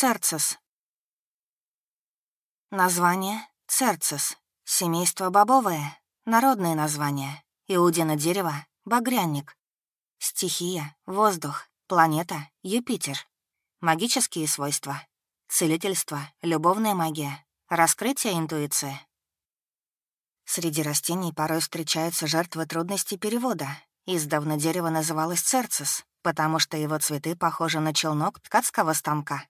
Церцис. Название — Церцис. Семейство бобовое. Народное название. Иудина дерево — багряник. Стихия — воздух. Планета — Юпитер. Магические свойства. Целительство, любовная магия, раскрытие интуиции. Среди растений порой встречаются жертвы трудностей перевода. Издавна дерево называлось церцис, потому что его цветы похожи на челнок ткацкого станка.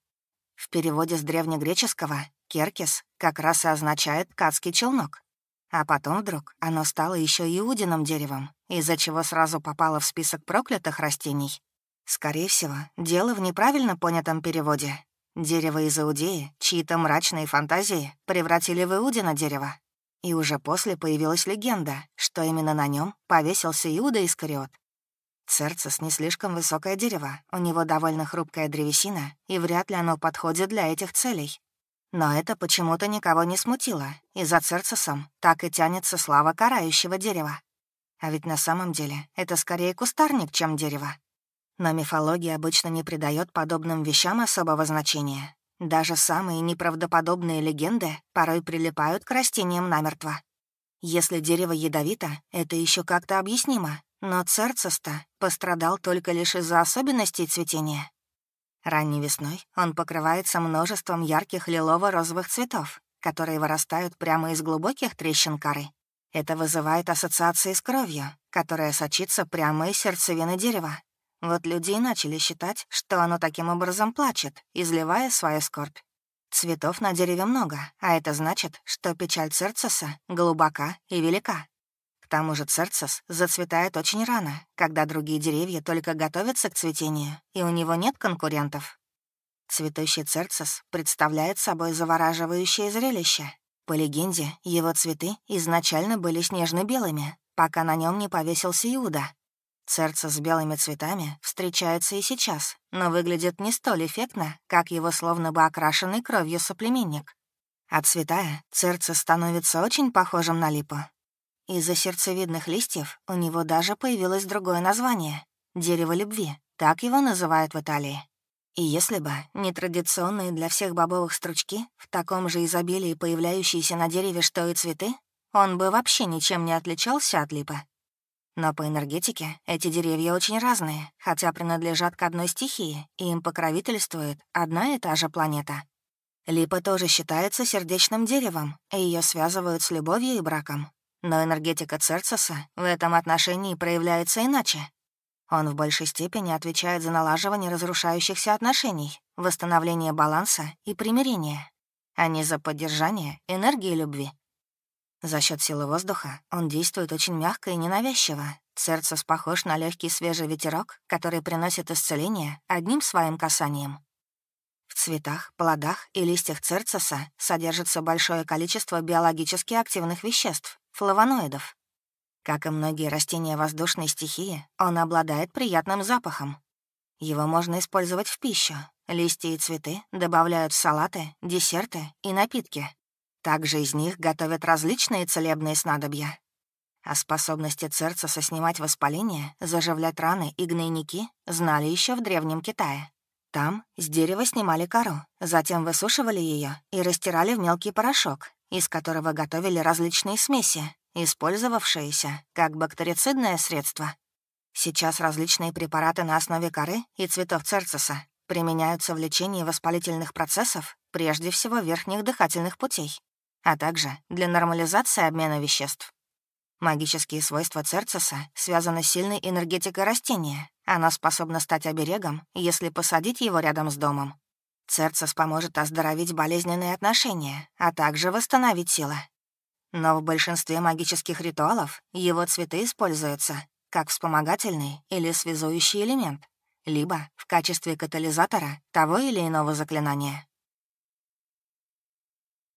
В переводе с древнегреческого «керкис» как раз и означает «ткацкий челнок». А потом вдруг оно стало еще иудиным деревом, из-за чего сразу попало в список проклятых растений. Скорее всего, дело в неправильно понятом переводе. Дерево из Иудеи, чьи-то мрачные фантазии превратили в Иудина дерево. И уже после появилась легенда, что именно на нем повесился Иуда Искариот, Церцис не слишком высокое дерево, у него довольно хрупкая древесина, и вряд ли оно подходит для этих целей. Но это почему-то никого не смутило, и за Церцисом так и тянется слава карающего дерева. А ведь на самом деле это скорее кустарник, чем дерево. Но мифология обычно не придает подобным вещам особого значения. Даже самые неправдоподобные легенды порой прилипают к растениям намертво. Если дерево ядовито, это еще как-то объяснимо, но Церцеста пострадал только лишь из-за особенностей цветения. Ранней весной он покрывается множеством ярких лилово-розовых цветов, которые вырастают прямо из глубоких трещин коры. Это вызывает ассоциации с кровью, которая сочится прямо из сердцевины дерева. Вот люди и начали считать, что оно таким образом плачет, изливая свою скорбь. Цветов на дереве много, а это значит, что печаль Церцеса глубока и велика. К тому же церцис зацветает очень рано, когда другие деревья только готовятся к цветению, и у него нет конкурентов. Цветущий церцис представляет собой завораживающее зрелище. По легенде, его цветы изначально были снежно-белыми, пока на нем не повесился Иуда. Церцис с белыми цветами встречается и сейчас, но выглядит не столь эффектно, как его словно бы окрашенный кровью соплеменник. Отцветая, церцис становится очень похожим на липу, из-за сердцевидных листьев у него даже появилось другое название — дерево любви, так его называют в Италии. И если бы не традиционные для всех бобовых стручки, в таком же изобилии появляющиеся на дереве, что и цветы, он бы вообще ничем не отличался от липы. Но по энергетике эти деревья очень разные, хотя принадлежат к одной стихии, и им покровительствует одна и та же планета. Липа тоже считается сердечным деревом, и ее связывают с любовью и браком. Но энергетика Церцеса в этом отношении проявляется иначе. Он в большей степени отвечает за налаживание разрушающихся отношений, восстановление баланса и примирение, а не за поддержание энергии любви. За счет силы воздуха он действует очень мягко и ненавязчиво. Церцес похож на легкий свежий ветерок, который приносит исцеление одним своим касанием. В цветах, плодах и листьях церцеса содержится большое количество биологически активных веществ, флавоноидов. Как и многие растения воздушной стихии, он обладает приятным запахом. Его можно использовать в пищу. Листья и цветы добавляют в салаты, десерты и напитки. Также из них готовят различные целебные снадобья. О способности церцеса снимать воспаление, заживлять раны и гнойники знали еще в Древнем Китае. Там с дерева снимали кору, затем высушивали ее и растирали в мелкий порошок, из которого готовили различные смеси, использовавшиеся как бактерицидное средство. Сейчас различные препараты на основе коры и цветов церцеса применяются в лечении воспалительных процессов, прежде всего верхних дыхательных путей, а также для нормализации обмена веществ. Магические свойства церцеса связаны с сильной энергетикой растения. Она способна стать оберегом, если посадить его рядом с домом. Церцес поможет оздоровить болезненные отношения, а также восстановить силы. Но в большинстве магических ритуалов его цветы используются как вспомогательный или связующий элемент, либо в качестве катализатора того или иного заклинания.